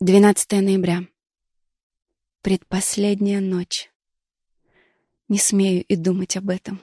12 ноября. Предпоследняя ночь. Не смею и думать об этом.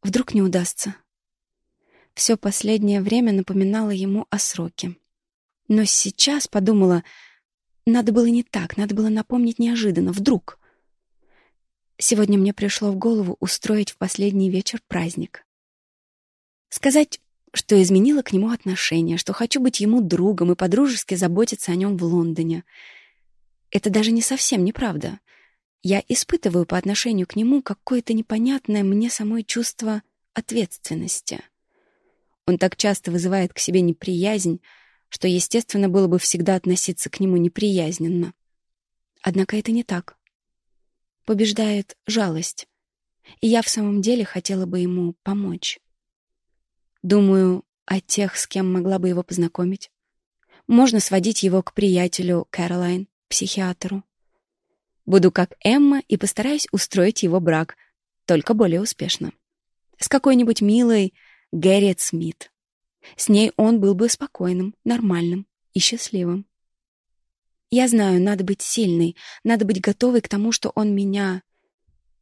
Вдруг не удастся. Все последнее время напоминало ему о сроке. Но сейчас подумала, надо было не так, надо было напомнить неожиданно, вдруг. Сегодня мне пришло в голову устроить в последний вечер праздник. Сказать что изменила к нему отношение, что хочу быть ему другом и подружески заботиться о нем в Лондоне. Это даже не совсем неправда. Я испытываю по отношению к нему какое-то непонятное мне самой чувство ответственности. Он так часто вызывает к себе неприязнь, что, естественно, было бы всегда относиться к нему неприязненно. Однако это не так. Побеждает жалость, и я в самом деле хотела бы ему помочь. Думаю о тех, с кем могла бы его познакомить. Можно сводить его к приятелю Кэролайн, психиатру. Буду как Эмма и постараюсь устроить его брак, только более успешно. С какой-нибудь милой Гэрриет Смит. С ней он был бы спокойным, нормальным и счастливым. Я знаю, надо быть сильной, надо быть готовой к тому, что он меня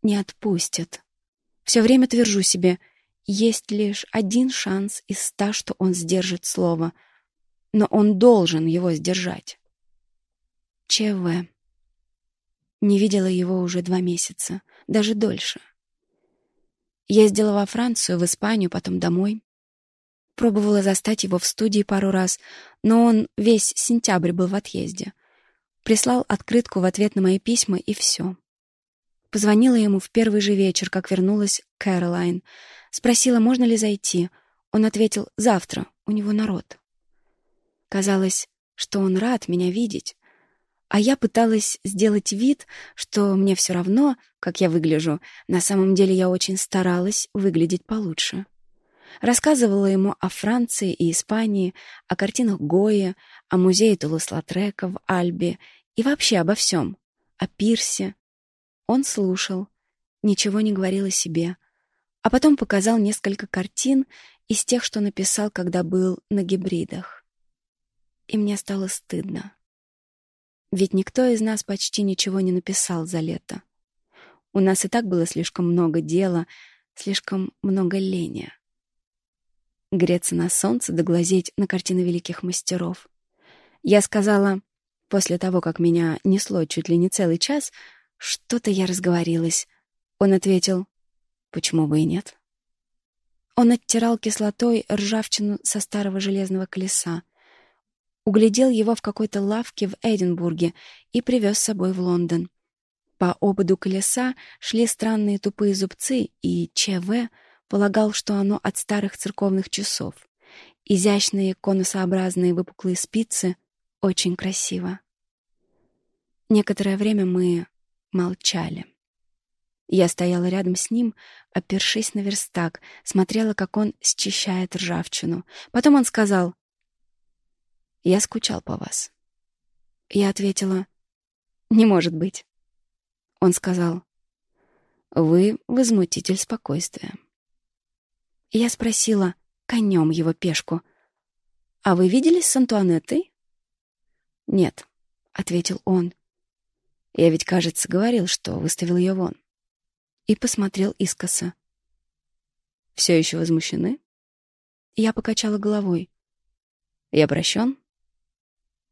не отпустит. Все время твержу себе, есть лишь один шанс из ста, что он сдержит слово, но он должен его сдержать. ЧВ. Не видела его уже два месяца, даже дольше. Ездила во Францию, в Испанию, потом домой. Пробовала застать его в студии пару раз, но он весь сентябрь был в отъезде. Прислал открытку в ответ на мои письма, и все. Позвонила ему в первый же вечер, как вернулась Кэролайн — Спросила, можно ли зайти. Он ответил, завтра, у него народ. Казалось, что он рад меня видеть. А я пыталась сделать вид, что мне все равно, как я выгляжу. На самом деле я очень старалась выглядеть получше. Рассказывала ему о Франции и Испании, о картинах Гоя, о музее Тулус-Латрека в Альбе и вообще обо всем. О пирсе. Он слушал, ничего не говорил о себе — а потом показал несколько картин из тех, что написал, когда был на гибридах. И мне стало стыдно. Ведь никто из нас почти ничего не написал за лето. У нас и так было слишком много дела, слишком много лени. Греться на солнце да глазеть на картины великих мастеров. Я сказала, после того, как меня несло чуть ли не целый час, что-то я разговорилась. Он ответил, Почему бы и нет? Он оттирал кислотой ржавчину со старого железного колеса, углядел его в какой-то лавке в Эдинбурге и привез с собой в Лондон. По ободу колеса шли странные тупые зубцы, и ЧВ полагал, что оно от старых церковных часов. Изящные конусообразные выпуклые спицы — очень красиво. Некоторое время мы молчали. Я стояла рядом с ним, опершись на верстак, смотрела, как он счищает ржавчину. Потом он сказал, «Я скучал по вас». Я ответила, «Не может быть». Он сказал, «Вы возмутитель спокойствия». Я спросила, конем его пешку, «А вы виделись с Антуанеттой?» «Нет», — ответил он. «Я ведь, кажется, говорил, что выставил ее вон» и посмотрел искоса. «Все еще возмущены?» Я покачала головой. «Я прощен?»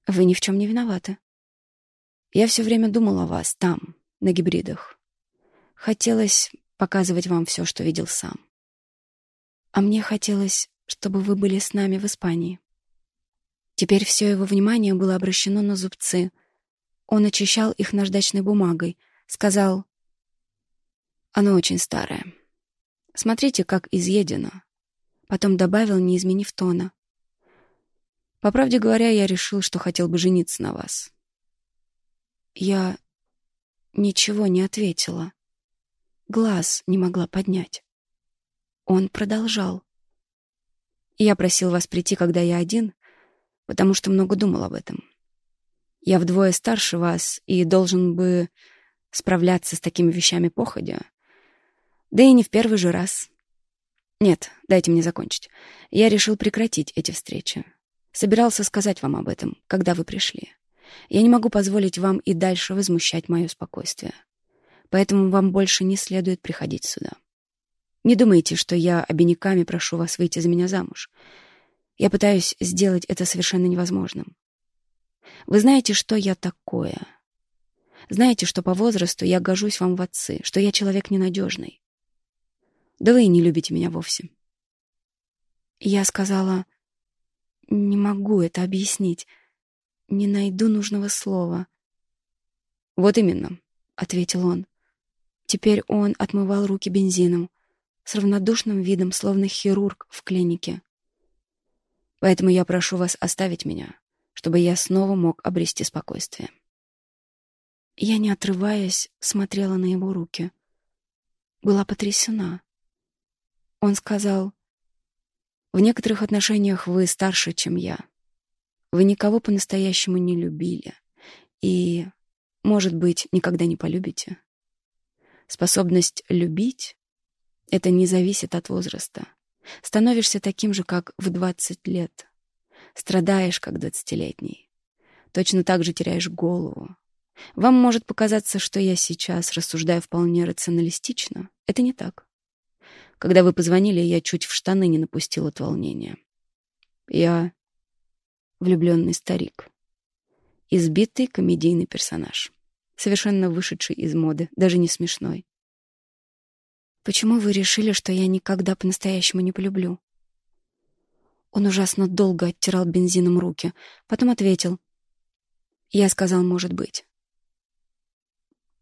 «Вы ни в чем не виноваты. Я все время думал о вас там, на гибридах. Хотелось показывать вам все, что видел сам. А мне хотелось, чтобы вы были с нами в Испании». Теперь все его внимание было обращено на зубцы. Он очищал их наждачной бумагой, сказал оно очень старое. Смотрите, как изъедено. Потом добавил, не изменив тона. По правде говоря, я решил, что хотел бы жениться на вас. Я ничего не ответила. Глаз не могла поднять. Он продолжал. Я просил вас прийти, когда я один, потому что много думал об этом. Я вдвое старше вас и должен бы справляться с такими вещами походя. Да и не в первый же раз. Нет, дайте мне закончить. Я решил прекратить эти встречи. Собирался сказать вам об этом, когда вы пришли. Я не могу позволить вам и дальше возмущать мое спокойствие. Поэтому вам больше не следует приходить сюда. Не думайте, что я обиняками прошу вас выйти за меня замуж. Я пытаюсь сделать это совершенно невозможным. Вы знаете, что я такое. Знаете, что по возрасту я гожусь вам в отцы, что я человек ненадежный. Да вы и не любите меня вовсе. Я сказала, не могу это объяснить. Не найду нужного слова. Вот именно, — ответил он. Теперь он отмывал руки бензином с равнодушным видом, словно хирург в клинике. Поэтому я прошу вас оставить меня, чтобы я снова мог обрести спокойствие. Я, не отрываясь, смотрела на его руки. Была потрясена. Он сказал, «В некоторых отношениях вы старше, чем я. Вы никого по-настоящему не любили и, может быть, никогда не полюбите. Способность любить это не зависит от возраста. Становишься таким же, как в 20 лет. Страдаешь, как двадцатилетний. Точно так же теряешь голову. Вам может показаться, что я сейчас рассуждаю вполне рационалистично. Это не так. Когда вы позвонили, я чуть в штаны не напустил от волнения. Я влюбленный старик. Избитый комедийный персонаж. Совершенно вышедший из моды, даже не смешной. Почему вы решили, что я никогда по-настоящему не полюблю? Он ужасно долго оттирал бензином руки, потом ответил. Я сказал, может быть.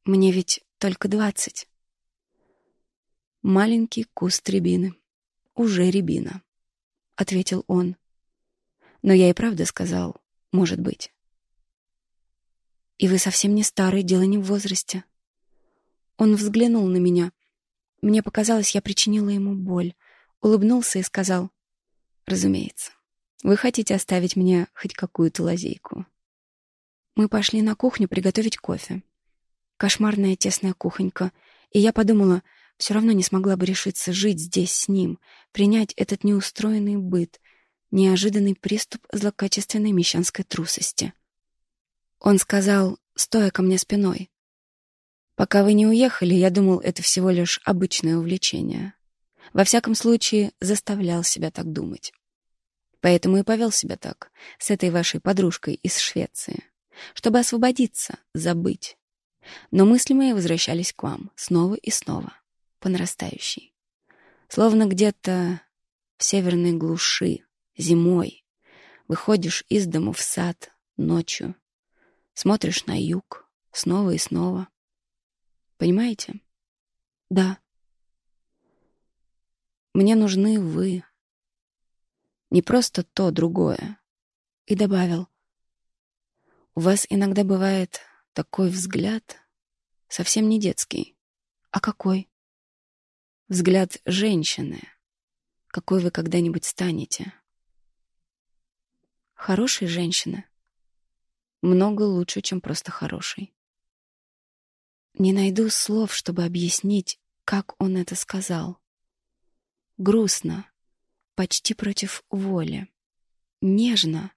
Мне ведь только двадцать. Маленький куст рябины. Уже рябина, — ответил он. Но я и правда сказал, может быть. И вы совсем не старый, дело не в возрасте. Он взглянул на меня — мне показалось, я причинила ему боль. Улыбнулся и сказал, «Разумеется, вы хотите оставить мне хоть какую-то лазейку». Мы пошли на кухню приготовить кофе. Кошмарная тесная кухонька. И я подумала, все равно не смогла бы решиться жить здесь с ним, принять этот неустроенный быт, неожиданный приступ злокачественной мещанской трусости. Он сказал, стоя ко мне спиной, Пока вы не уехали, я думал, это всего лишь обычное увлечение. Во всяком случае, заставлял себя так думать. Поэтому и повел себя так, с этой вашей подружкой из Швеции. Чтобы освободиться, забыть. Но мысли мои возвращались к вам снова и снова, по нарастающей. Словно где-то в северной глуши, зимой, выходишь из дому в сад ночью, смотришь на юг снова и снова, Понимаете? Да. Мне нужны вы. Не просто то, другое. И добавил. У вас иногда бывает такой взгляд, совсем не детский. А какой? Взгляд женщины. Какой вы когда-нибудь станете? Хорошей женщины. Много лучше, чем просто хороший. Не найду слов, чтобы объяснить, как он это сказал. Грустно, почти против воли. Нежно,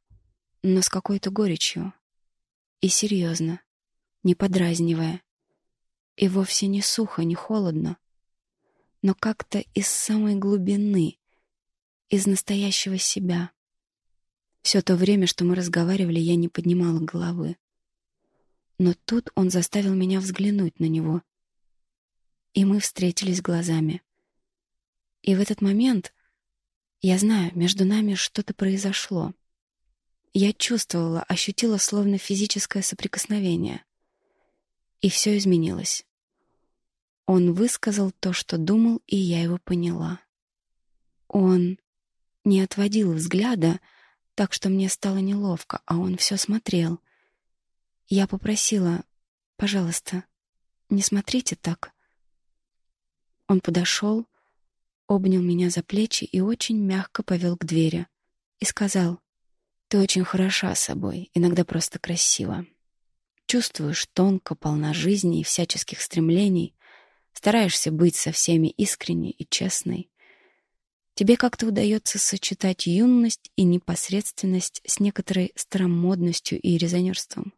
но с какой-то горечью. И серьезно, не подразнивая. И вовсе не сухо, не холодно, но как-то из самой глубины, из настоящего себя. Все то время, что мы разговаривали, я не поднимала головы. Но тут он заставил меня взглянуть на него. И мы встретились глазами. И в этот момент, я знаю, между нами что-то произошло. Я чувствовала, ощутила словно физическое соприкосновение. И все изменилось. Он высказал то, что думал, и я его поняла. Он не отводил взгляда, так что мне стало неловко, а он все смотрел — я попросила, пожалуйста, не смотрите так. Он подошел, обнял меня за плечи и очень мягко повел к двери. И сказал, «Ты очень хороша собой, иногда просто красива. Чувствуешь тонко, полна жизни и всяческих стремлений, стараешься быть со всеми искренней и честной. Тебе как-то удается сочетать юность и непосредственность с некоторой старомодностью и резонерством.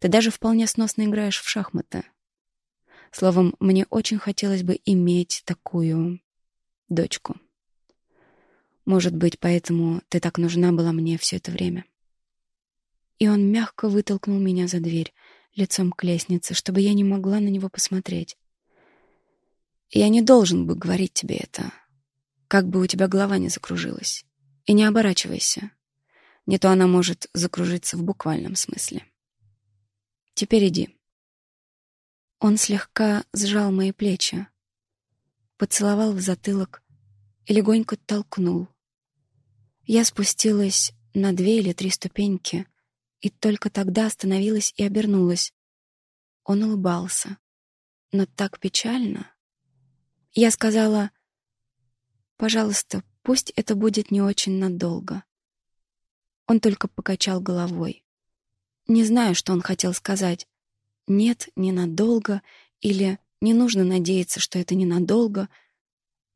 Ты даже вполне сносно играешь в шахматы. Словом, мне очень хотелось бы иметь такую дочку. Может быть, поэтому ты так нужна была мне все это время. И он мягко вытолкнул меня за дверь, лицом к лестнице, чтобы я не могла на него посмотреть. Я не должен бы говорить тебе это, как бы у тебя голова не закружилась. И не оборачивайся. Не то она может закружиться в буквальном смысле. Теперь иди. Он слегка сжал мои плечи, поцеловал в затылок и легонько толкнул. Я спустилась на две или три ступеньки и только тогда остановилась и обернулась. Он улыбался, но так печально. Я сказала, «Пожалуйста, пусть это будет не очень надолго». Он только покачал головой. Не знаю, что он хотел сказать. «Нет, ненадолго» или «Не нужно надеяться, что это ненадолго».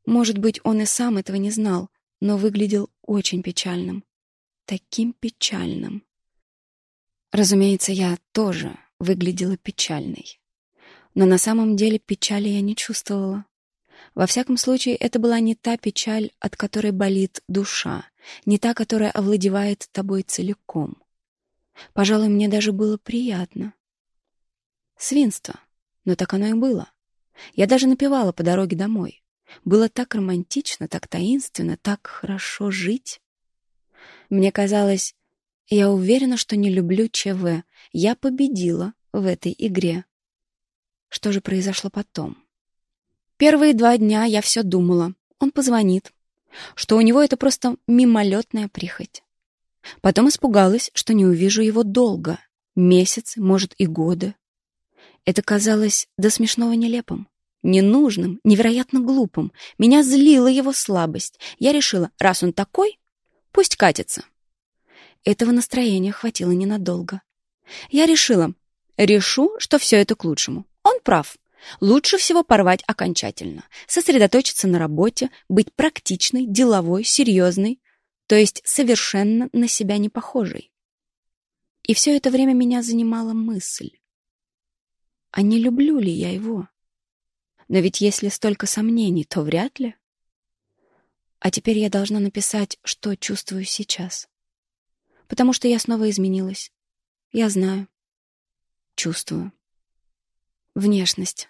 Может быть, он и сам этого не знал, но выглядел очень печальным. Таким печальным. Разумеется, я тоже выглядела печальной. Но на самом деле печали я не чувствовала. Во всяком случае, это была не та печаль, от которой болит душа, не та, которая овладевает тобой целиком. Пожалуй, мне даже было приятно. Свинство. Но так оно и было. Я даже напевала по дороге домой. Было так романтично, так таинственно, так хорошо жить. Мне казалось, я уверена, что не люблю ЧВ. Я победила в этой игре. Что же произошло потом? Первые два дня я все думала. Он позвонит. Что у него это просто мимолетная прихоть. Потом испугалась, что не увижу его долго. Месяцы, может, и годы. Это казалось до смешного нелепым, ненужным, невероятно глупым. Меня злила его слабость. Я решила, раз он такой, пусть катится. Этого настроения хватило ненадолго. Я решила, решу, что все это к лучшему. Он прав. Лучше всего порвать окончательно, сосредоточиться на работе, быть практичной, деловой, серьезной, то есть совершенно на себя не похожей. И все это время меня занимала мысль. А не люблю ли я его? Но ведь если столько сомнений, то вряд ли. А теперь я должна написать, что чувствую сейчас. Потому что я снова изменилась. Я знаю. Чувствую. Внешность.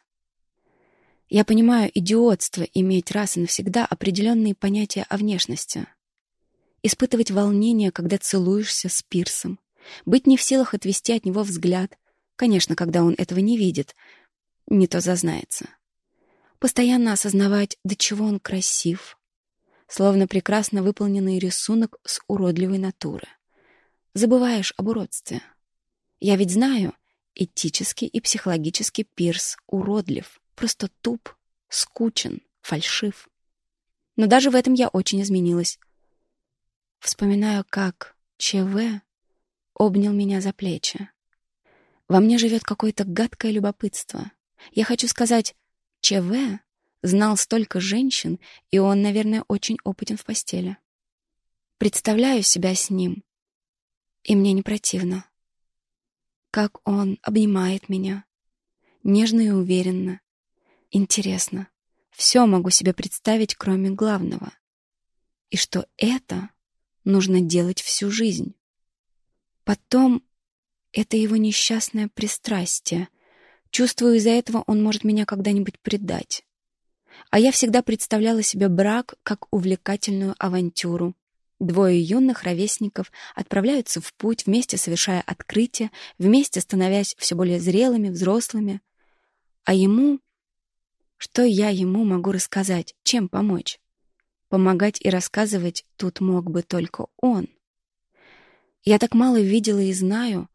Я понимаю идиотство иметь раз и навсегда определенные понятия о внешности. Испытывать волнение, когда целуешься с пирсом. Быть не в силах отвести от него взгляд. Конечно, когда он этого не видит. Не то зазнается. Постоянно осознавать, до чего он красив. Словно прекрасно выполненный рисунок с уродливой натуры. Забываешь об уродстве. Я ведь знаю, этически и психологически пирс уродлив. Просто туп, скучен, фальшив. Но даже в этом я очень изменилась. Вспоминаю, как ЧВ обнял меня за плечи. Во мне живет какое-то гадкое любопытство. Я хочу сказать, ЧВ знал столько женщин, и он, наверное, очень опытен в постели. Представляю себя с ним, и мне не противно. Как он обнимает меня, нежно и уверенно, Интересно. Все могу себе представить, кроме главного. И что это нужно делать всю жизнь. Потом это его несчастное пристрастие. Чувствую, из-за этого он может меня когда-нибудь предать. А я всегда представляла себе брак как увлекательную авантюру. Двое юных ровесников отправляются в путь, вместе совершая открытия, вместе становясь все более зрелыми, взрослыми. А ему что я ему могу рассказать? Чем помочь? Помогать и рассказывать тут мог бы только он. Я так мало видела и знаю.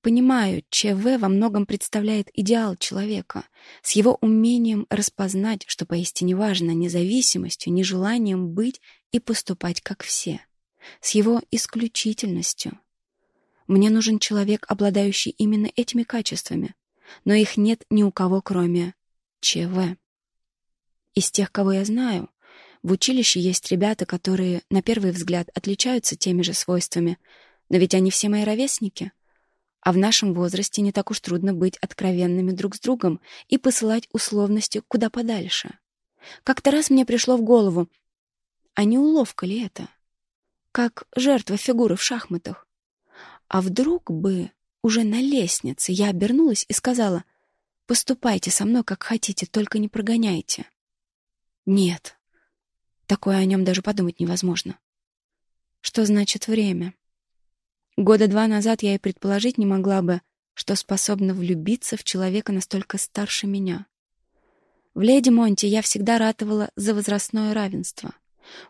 Понимаю, ЧВ во многом представляет идеал человека, с его умением распознать, что поистине важно, независимостью, нежеланием быть и поступать как все, с его исключительностью. Мне нужен человек, обладающий именно этими качествами, но их нет ни у кого, кроме ЧВ. Из тех, кого я знаю, в училище есть ребята, которые, на первый взгляд, отличаются теми же свойствами, но ведь они все мои ровесники. А в нашем возрасте не так уж трудно быть откровенными друг с другом и посылать условности куда подальше. Как-то раз мне пришло в голову, а не уловка ли это? Как жертва фигуры в шахматах. А вдруг бы уже на лестнице я обернулась и сказала, «Поступайте со мной, как хотите, только не прогоняйте». Нет, такое о нем даже подумать невозможно. Что значит время? Года два назад я и предположить не могла бы, что способна влюбиться в человека настолько старше меня. В «Леди Монти» я всегда ратовала за возрастное равенство.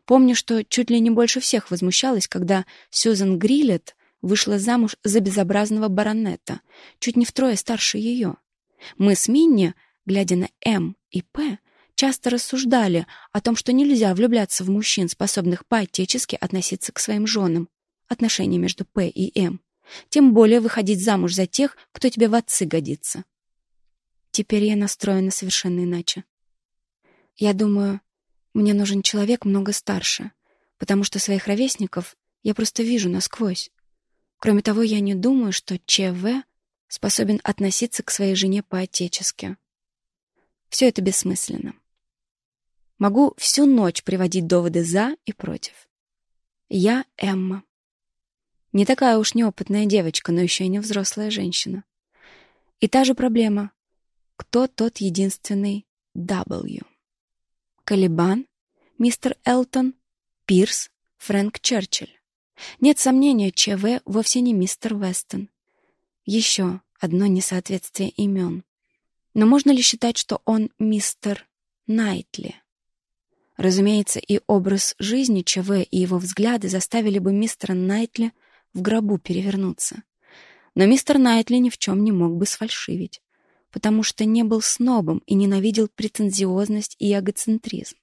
Помню, что чуть ли не больше всех возмущалась, когда Сьюзен Гриллет вышла замуж за безобразного баронета, чуть не втрое старше ее. Мы с Минни, глядя на М и П, часто рассуждали о том, что нельзя влюбляться в мужчин, способных по-отечески относиться к своим женам, отношения между П и М, тем более выходить замуж за тех, кто тебе в отцы годится. Теперь я настроена совершенно иначе. Я думаю, мне нужен человек много старше, потому что своих ровесников я просто вижу насквозь. Кроме того, я не думаю, что ЧВ способен относиться к своей жене по-отечески. Все это бессмысленно. Могу всю ночь приводить доводы «за» и «против». Я Эмма. Не такая уж неопытная девочка, но еще и не взрослая женщина. И та же проблема. Кто тот единственный W? Калибан, мистер Элтон, Пирс, Фрэнк Черчилль. Нет сомнения, ЧВ вовсе не мистер Вестон. Еще одно несоответствие имен. Но можно ли считать, что он мистер Найтли? Разумеется, и образ жизни ЧВ и его взгляды заставили бы мистера Найтли в гробу перевернуться. Но мистер Найтли ни в чем не мог бы сфальшивить, потому что не был снобом и ненавидел претензиозность и эгоцентризм.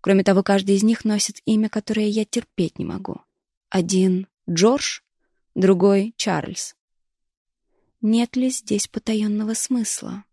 Кроме того, каждый из них носит имя, которое я терпеть не могу. Один — Джордж, другой — Чарльз. Нет ли здесь потаенного смысла?